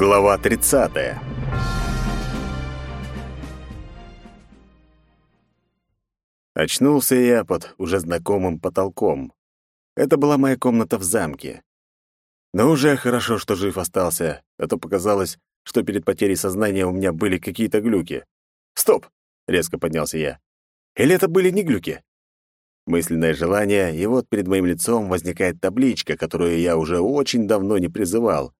Глава 30. Очнулся я под уже знакомым потолком. Это была моя комната в замке. Но уже хорошо, что жив остался, а то показалось, что перед потерей сознания у меня были какие-то глюки. «Стоп!» — резко поднялся я. «Или это были не глюки?» Мысленное желание, и вот перед моим лицом возникает табличка, которую я уже очень давно не призывал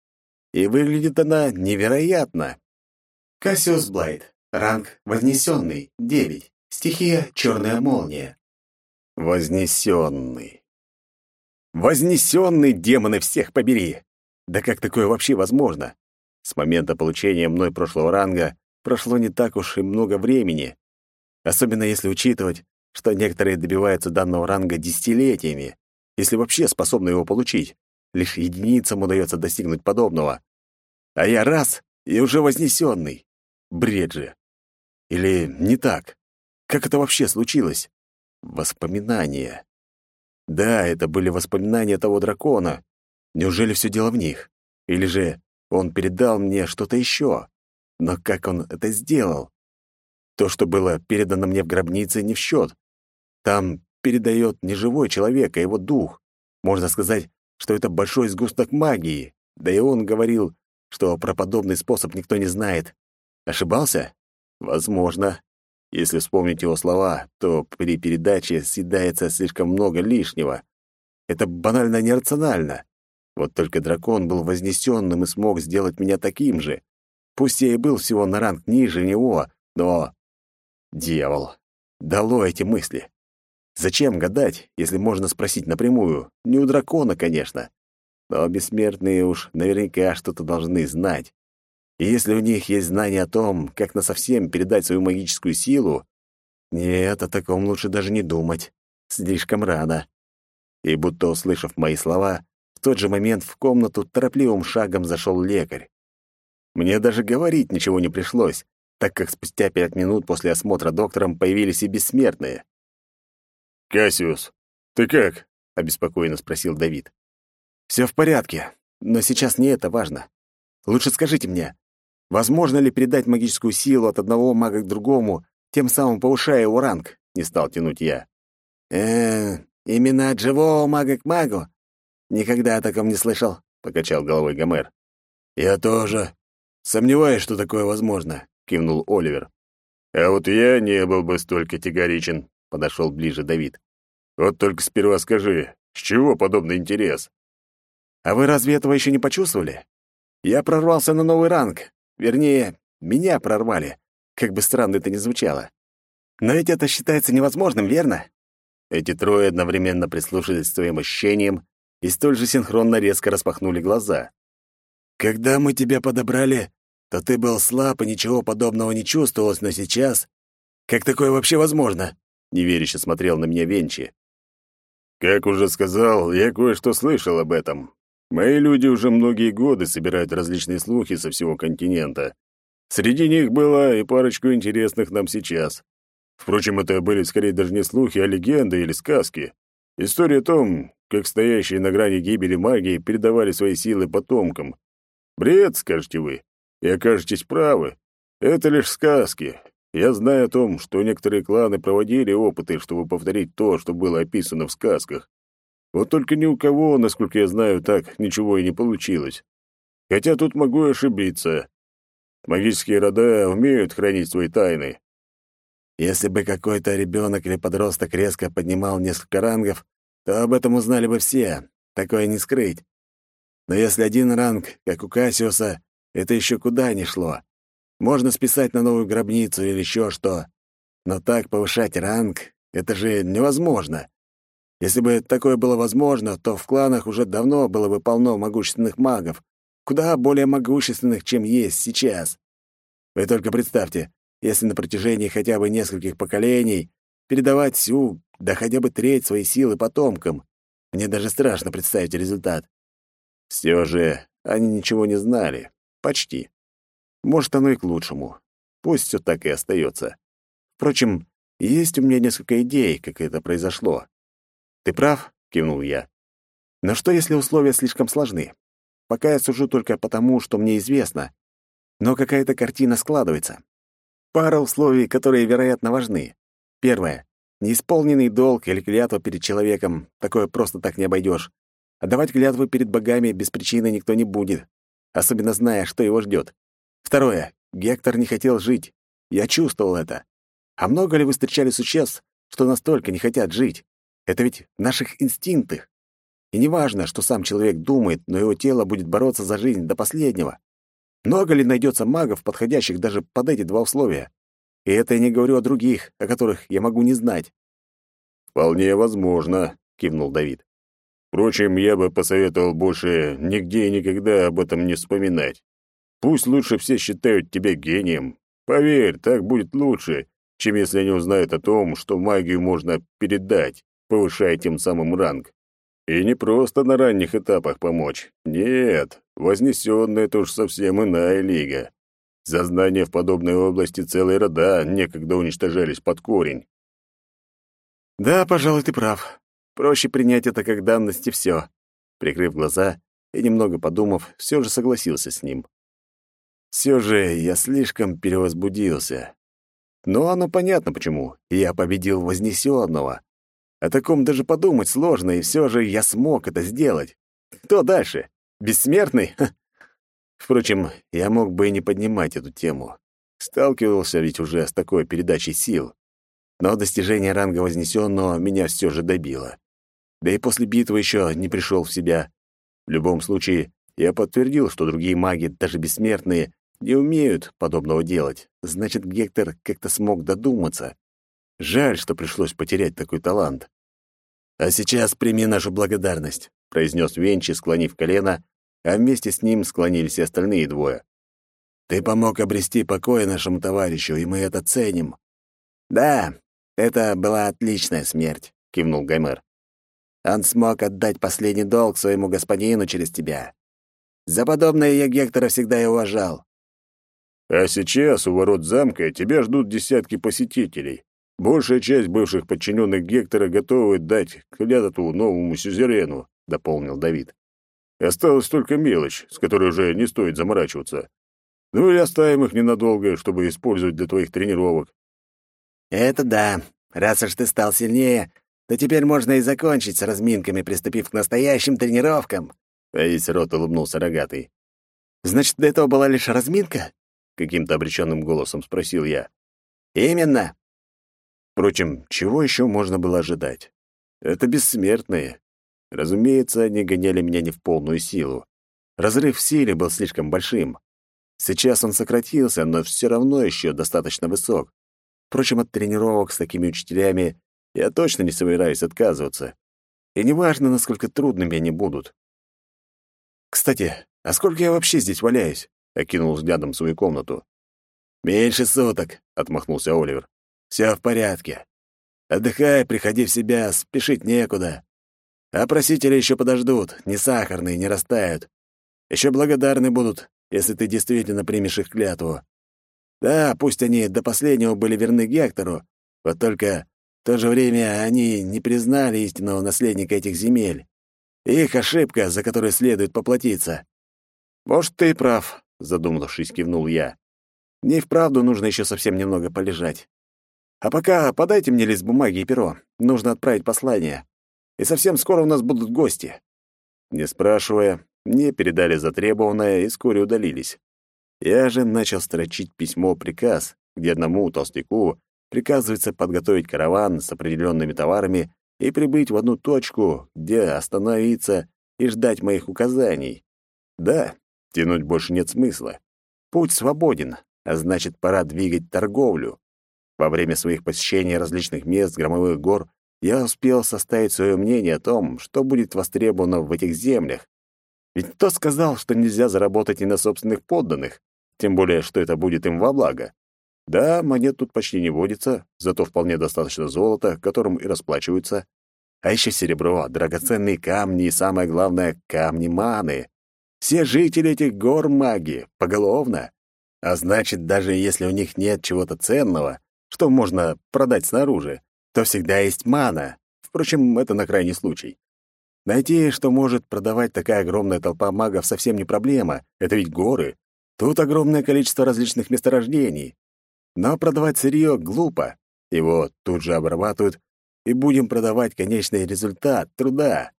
и выглядит она невероятно. Кассиус Блайт. Ранг Вознесенный. 9. Стихия Черная молния. Вознесенный. Вознесенный, демоны всех побери! Да как такое вообще возможно? С момента получения мной прошлого ранга прошло не так уж и много времени. Особенно если учитывать, что некоторые добиваются данного ранга десятилетиями, если вообще способны его получить. Лишь единицам удается достигнуть подобного. А я раз — и уже вознесенный. Бред же. Или не так? Как это вообще случилось? Воспоминания. Да, это были воспоминания того дракона. Неужели все дело в них? Или же он передал мне что-то еще? Но как он это сделал? То, что было передано мне в гробнице, не в счет. Там передает не живой человек, а его дух. Можно сказать, что это большой сгусток магии. Да и он говорил, что про подобный способ никто не знает. Ошибался? Возможно. Если вспомнить его слова, то при передаче съедается слишком много лишнего. Это банально нерационально. Вот только дракон был вознесенным и смог сделать меня таким же. Пусть я и был всего на ранг ниже него, но... Дьявол. Дало эти мысли. Зачем гадать, если можно спросить напрямую? Не у дракона, конечно. Но бессмертные уж наверняка что-то должны знать. И если у них есть знание о том, как насовсем передать свою магическую силу, нет, о таком лучше даже не думать. Слишком рано. И будто услышав мои слова, в тот же момент в комнату торопливым шагом зашел лекарь. Мне даже говорить ничего не пришлось, так как спустя пять минут после осмотра доктором появились и бессмертные. «Кассиус, ты как?» — обеспокоенно спросил Давид. Все в порядке, но сейчас не это важно. Лучше скажите мне, возможно ли передать магическую силу от одного мага к другому, тем самым повышая его ранг? Не стал тянуть я. Э, именно от живого мага к магу? Никогда о таком не слышал, покачал головой Гомер. Я тоже. Сомневаюсь, что такое возможно, кивнул Оливер. А вот я не был бы столь категоричен, подошел ближе Давид. Вот только сперва скажи, с чего подобный интерес? А вы разве этого еще не почувствовали? Я прорвался на новый ранг. Вернее, меня прорвали. Как бы странно это ни звучало. Но ведь это считается невозможным, верно? Эти трое одновременно прислушались к своим ощущениям и столь же синхронно резко распахнули глаза. «Когда мы тебя подобрали, то ты был слаб и ничего подобного не чувствовалось, но сейчас... Как такое вообще возможно?» — неверяще смотрел на меня Венчи. «Как уже сказал, я кое-что слышал об этом. Мои люди уже многие годы собирают различные слухи со всего континента. Среди них было и парочку интересных нам сейчас. Впрочем, это были скорее даже не слухи, а легенды или сказки. История о том, как стоящие на грани гибели магии передавали свои силы потомкам. Бред, скажете вы, и окажетесь правы. Это лишь сказки. Я знаю о том, что некоторые кланы проводили опыты, чтобы повторить то, что было описано в сказках. Вот только ни у кого, насколько я знаю, так ничего и не получилось. Хотя тут могу ошибиться. Магические рода умеют хранить свои тайны. Если бы какой-то ребенок или подросток резко поднимал несколько рангов, то об этом узнали бы все. Такое не скрыть. Но если один ранг, как у Кассиуса, это еще куда ни шло. Можно списать на новую гробницу или еще что. Но так повышать ранг — это же невозможно. Если бы такое было возможно, то в кланах уже давно было бы полно могущественных магов, куда более могущественных, чем есть сейчас. Вы только представьте, если на протяжении хотя бы нескольких поколений передавать всю, да хотя бы треть своей силы потомкам. Мне даже страшно представить результат. Все же они ничего не знали. Почти. Может, оно и к лучшему. Пусть все так и остается. Впрочем, есть у меня несколько идей, как это произошло. «Ты прав», — кивнул я. «Но что, если условия слишком сложны? пока я сужу только потому, что мне известно. Но какая-то картина складывается. Пара условий, которые, вероятно, важны. Первое. Неисполненный долг или клятва перед человеком. Такое просто так не обойдешь. Отдавать клятву перед богами без причины никто не будет, особенно зная, что его ждет. Второе. Гектор не хотел жить. Я чувствовал это. А много ли вы встречали существ, что настолько не хотят жить? Это ведь в наших инстинктах. И не важно, что сам человек думает, но его тело будет бороться за жизнь до последнего. Много ли найдется магов, подходящих даже под эти два условия? И это я не говорю о других, о которых я могу не знать. «Вполне возможно», — кивнул Давид. «Впрочем, я бы посоветовал больше нигде и никогда об этом не вспоминать. Пусть лучше все считают тебя гением. Поверь, так будет лучше, чем если они узнают о том, что магию можно передать, повышая тем самым ранг. И не просто на ранних этапах помочь. Нет, вознесённая это уж совсем иная лига. За знания в подобной области целые рода некогда уничтожались под корень. Да, пожалуй, ты прав. Проще принять это как данность и всё. Прикрыв глаза и немного подумав, всё же согласился с ним. Всё же я слишком перевозбудился. Но оно понятно почему. Я победил Вознесённого. О таком даже подумать сложно, и всё же я смог это сделать. Кто дальше? Бессмертный? Впрочем, я мог бы и не поднимать эту тему. Сталкивался ведь уже с такой передачей сил. Но достижение ранга Вознесенного меня все же добило. Да и после битвы еще не пришел в себя. В любом случае, я подтвердил, что другие маги, даже бессмертные, не умеют подобного делать. Значит, Гектор как-то смог додуматься. Жаль, что пришлось потерять такой талант. «А сейчас прими нашу благодарность», — произнес Венчи, склонив колено а вместе с ним склонились и остальные двое. «Ты помог обрести покой нашему товарищу, и мы это ценим». «Да, это была отличная смерть», — кивнул Гаймер. «Он смог отдать последний долг своему господину через тебя. За подобное я Гектора всегда и уважал». «А сейчас у ворот замка тебя ждут десятки посетителей. Большая часть бывших подчиненных Гектора готовы дать клятву новому сюзерену», — дополнил Давид. Осталась только мелочь, с которой уже не стоит заморачиваться. Ну или оставим их ненадолго, чтобы использовать для твоих тренировок. Это да. Раз уж ты стал сильнее, то теперь можно и закончить с разминками, приступив к настоящим тренировкам. А весь рот улыбнулся рогатый. Значит, до этого была лишь разминка? Каким-то обреченным голосом спросил я. Именно. Впрочем, чего еще можно было ожидать? Это бессмертные, Разумеется, они гоняли меня не в полную силу. Разрыв в силе был слишком большим. Сейчас он сократился, но все равно еще достаточно высок. Впрочем, от тренировок с такими учителями я точно не собираюсь отказываться. И неважно, насколько трудными они будут. «Кстати, а сколько я вообще здесь валяюсь?» — окинул взглядом свою комнату. «Меньше суток», — отмахнулся Оливер. «Все в порядке. Отдыхай, приходи в себя, спешить некуда. А просители еще подождут, не сахарные, не растают. Еще благодарны будут, если ты действительно примешь их клятву. Да, пусть они до последнего были верны Гектору, вот только в то же время они не признали истинного наследника этих земель. Их ошибка, за которую следует поплатиться. Может, ты прав, задумавшись, кивнул я. Мне и вправду нужно еще совсем немного полежать. А пока подайте мне лист бумаги и перо. Нужно отправить послание и совсем скоро у нас будут гости». Не спрашивая, мне передали затребованное и вскоре удалились. Я же начал строчить письмо-приказ, где одному толстяку приказывается подготовить караван с определенными товарами и прибыть в одну точку, где остановиться и ждать моих указаний. Да, тянуть больше нет смысла. Путь свободен, а значит, пора двигать торговлю. Во время своих посещений различных мест громовых гор я успел составить свое мнение о том, что будет востребовано в этих землях. Ведь кто сказал, что нельзя заработать и на собственных подданных, тем более, что это будет им во благо. Да, монет тут почти не водится, зато вполне достаточно золота, которым и расплачиваются. А еще серебро, драгоценные камни и, самое главное, камни маны. Все жители этих гор маги, поголовно. А значит, даже если у них нет чего-то ценного, что можно продать снаружи, то всегда есть мана. Впрочем, это на крайний случай. Найти, что может продавать такая огромная толпа магов, совсем не проблема. Это ведь горы. Тут огромное количество различных месторождений. Но продавать сырье глупо. Его тут же обрабатывают, и будем продавать конечный результат труда.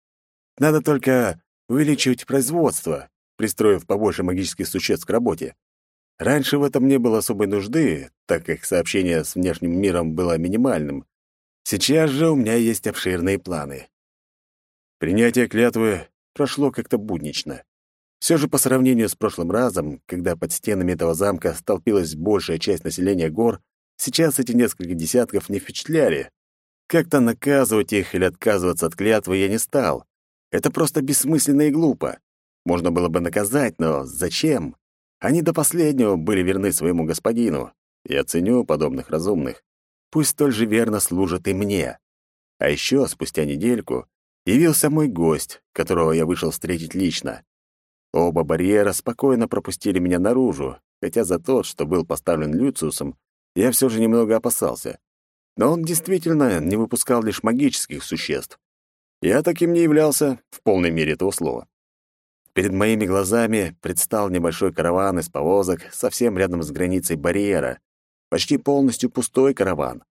Надо только увеличивать производство, пристроив побольше магических существ к работе. Раньше в этом не было особой нужды, так как сообщение с внешним миром было минимальным. Сейчас же у меня есть обширные планы. Принятие клятвы прошло как-то буднично. Все же по сравнению с прошлым разом, когда под стенами этого замка столпилась большая часть населения гор, сейчас эти несколько десятков не впечатляли. Как-то наказывать их или отказываться от клятвы я не стал. Это просто бессмысленно и глупо. Можно было бы наказать, но зачем? Они до последнего были верны своему господину. Я ценю подобных разумных. Пусть столь же верно служат и мне. А еще спустя недельку явился мой гость, которого я вышел встретить лично. Оба барьера спокойно пропустили меня наружу, хотя за тот, что был поставлен Люциусом, я все же немного опасался. Но он действительно не выпускал лишь магических существ. Я таким не являлся в полной мере этого слова. Перед моими глазами предстал небольшой караван из повозок совсем рядом с границей барьера. Почти полностью пустой караван.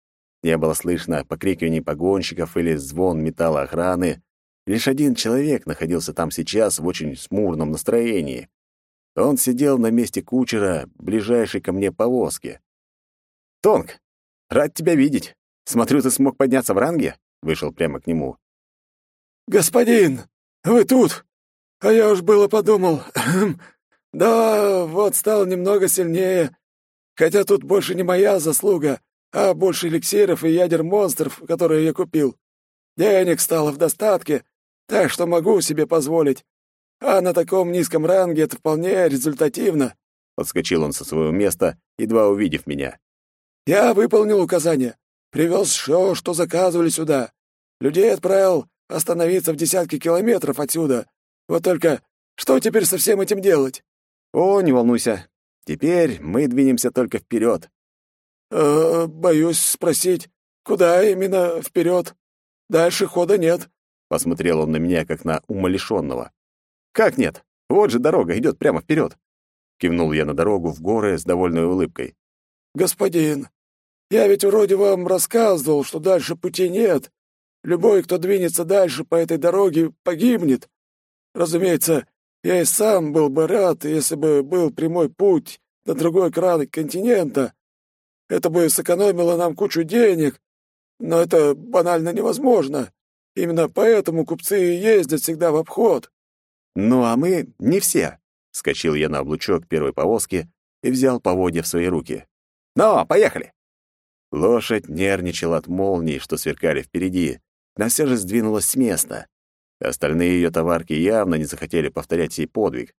Не было слышно покрикиваний погонщиков или звон металла охраны. Лишь один человек находился там сейчас в очень смурном настроении. Он сидел на месте кучера, ближайшей ко мне повозки. «Тонг, рад тебя видеть. Смотрю, ты смог подняться в ранге?» Вышел прямо к нему. «Господин, вы тут? А я уж было подумал. да, вот стал немного сильнее. Хотя тут больше не моя заслуга, а больше эликсиров и ядер монстров, которые я купил. Денег стало в достатке, так что могу себе позволить. А на таком низком ранге это вполне результативно. Подскочил он со своего места, едва увидев меня. Я выполнил указание. Привез все, что заказывали сюда. Людей отправил остановиться в десятки километров отсюда. Вот только что теперь со всем этим делать? О, не волнуйся. Теперь мы двинемся только вперед. «Э, боюсь спросить, куда именно вперед? Дальше хода нет». Посмотрел он на меня, как на умалишенного. «Как нет? Вот же дорога идет прямо вперед. Кивнул я на дорогу в горы с довольной улыбкой. «Господин, я ведь вроде вам рассказывал, что дальше пути нет. Любой, кто двинется дальше по этой дороге, погибнет. Разумеется, я и сам был бы рад, если бы был прямой путь на другой край континента. Это бы сэкономило нам кучу денег, но это банально невозможно. Именно поэтому купцы и ездят всегда в обход. Ну а мы не все. Скочил я на облучок первой повозки и взял поводья в свои руки. Ну, поехали. Лошадь нервничала от молний, что сверкали впереди, но все же сдвинулась с места. Остальные ее товарки явно не захотели повторять сей подвиг.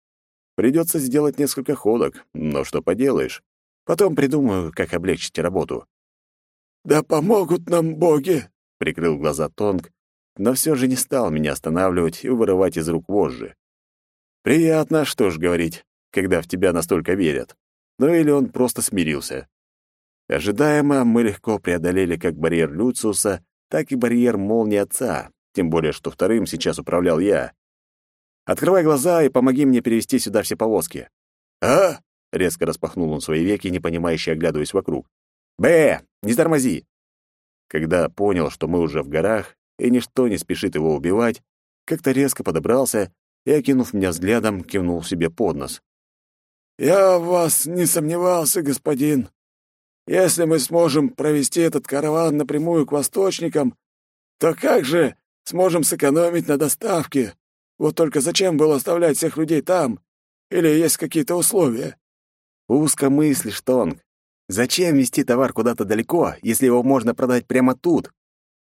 Придется сделать несколько ходок, но что поделаешь. Потом придумаю, как облегчить работу. «Да помогут нам боги!» — прикрыл глаза Тонг, но все же не стал меня останавливать и вырывать из рук вожжи. Приятно, что ж говорить, когда в тебя настолько верят. Ну или он просто смирился. Ожидаемо мы легко преодолели как барьер Люциуса, так и барьер молнии отца, тем более, что вторым сейчас управлял я. «Открывай глаза и помоги мне перевести сюда все повозки». «А?» Резко распахнул он свои веки, непонимающе оглядываясь вокруг. «Б! Не тормози!» Когда понял, что мы уже в горах, и ничто не спешит его убивать, как-то резко подобрался и, окинув меня взглядом, кивнул себе под нос. «Я в вас не сомневался, господин. Если мы сможем провести этот караван напрямую к восточникам, то как же сможем сэкономить на доставке? Вот только зачем было оставлять всех людей там? Или есть какие-то условия?» Узко мыслишь, Тонг. Зачем везти товар куда-то далеко, если его можно продать прямо тут?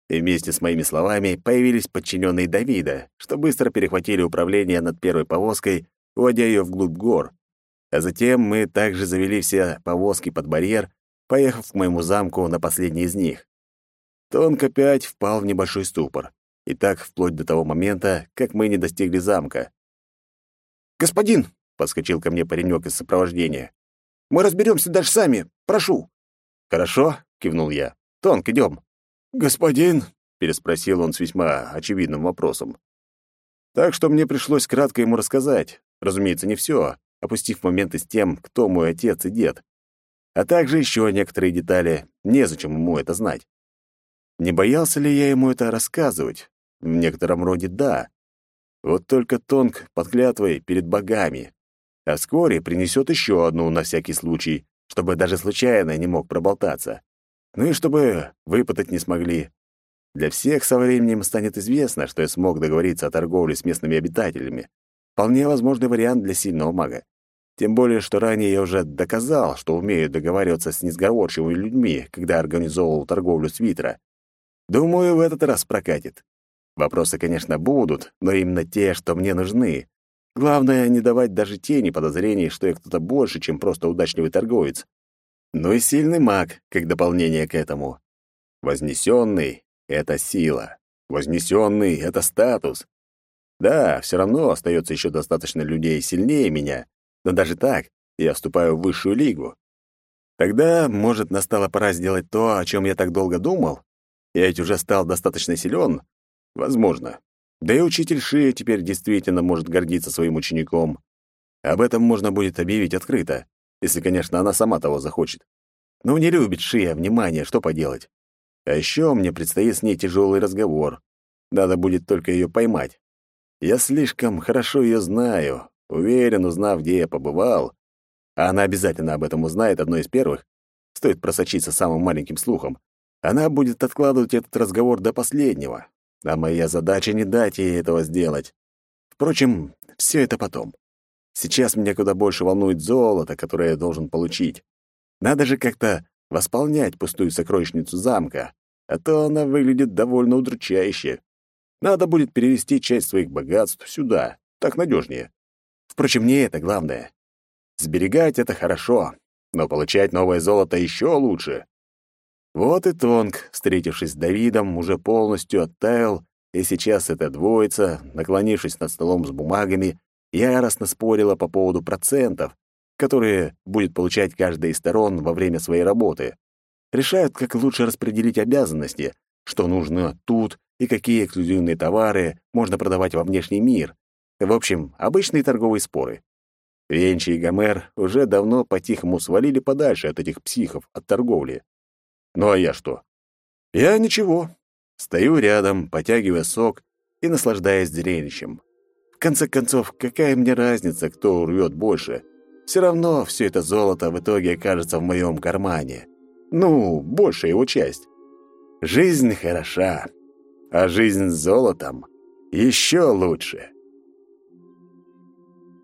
И вместе с моими словами появились подчиненные Давида, что быстро перехватили управление над первой повозкой, уводя ее вглубь гор. А затем мы также завели все повозки под барьер, поехав к моему замку на последний из них. Тонк опять впал в небольшой ступор. И так вплоть до того момента, как мы не достигли замка. «Господин!» — подскочил ко мне паренек из сопровождения. Мы разберемся дальше сами. Прошу». «Хорошо», — кивнул я. «Тонк, идем». «Господин», — переспросил он с весьма очевидным вопросом. Так что мне пришлось кратко ему рассказать. Разумеется, не все, опустив моменты с тем, кто мой отец и дед. А также еще некоторые детали, незачем ему это знать. Не боялся ли я ему это рассказывать? В некотором роде да. Вот только Тонг под клятвой перед богами. А вскоре принесет еще одну на всякий случай, чтобы даже случайно не мог проболтаться. Ну и чтобы выпытать не смогли. Для всех со временем станет известно, что я смог договориться о торговле с местными обитателями. Вполне возможный вариант для сильного мага. Тем более, что ранее я уже доказал, что умею договариваться с несговорчивыми людьми, когда организовывал торговлю с Витра. Думаю, в этот раз прокатит. Вопросы, конечно, будут, но именно те, что мне нужны. Главное, не давать даже тени подозрений, что я кто-то больше, чем просто удачливый торговец. Ну и сильный маг, как дополнение к этому. Вознесенный — это сила. Вознесенный — это статус. Да, все равно остается еще достаточно людей сильнее меня, но даже так я вступаю в высшую лигу. Тогда, может, настала пора сделать то, о чем я так долго думал? Я ведь уже стал достаточно силен. Возможно. Да и учитель Шия теперь действительно может гордиться своим учеником. Об этом можно будет объявить открыто, если, конечно, она сама того захочет. Но не любит Шия внимания, что поделать. А еще мне предстоит с ней тяжелый разговор. Надо будет только ее поймать. Я слишком хорошо ее знаю, уверен, узнав, где я побывал, она обязательно об этом узнает одной из первых, стоит просочиться самым маленьким слухом, она будет откладывать этот разговор до последнего, а моя задача не дать ей этого сделать. Впрочем, все это потом. Сейчас меня куда больше волнует золото, которое я должен получить. Надо же как-то восполнять пустую сокровищницу замка, а то она выглядит довольно удручающе. Надо будет перевести часть своих богатств сюда, так надежнее. Впрочем, не это главное. Сберегать — это хорошо, но получать новое золото еще лучше. Вот и Тонг, встретившись с Давидом, уже полностью оттаял, и сейчас эта двоица, наклонившись над столом с бумагами, яростно спорила по поводу процентов, которые будет получать каждая из сторон во время своей работы. Решают, как лучше распределить обязанности, что нужно тут и какие эксклюзивные товары можно продавать во внешний мир. В общем, обычные торговые споры. Венчи и Гомер уже давно по-тихому свалили подальше от этих психов, от торговли. Ну а я что? Я ничего. Стою рядом, потягивая сок и наслаждаясь зрелищем. В конце концов, какая мне разница, кто урвет больше? Все равно все это золото в итоге окажется в моем кармане. Ну, большая его часть. Жизнь хороша, а жизнь с золотом еще лучше.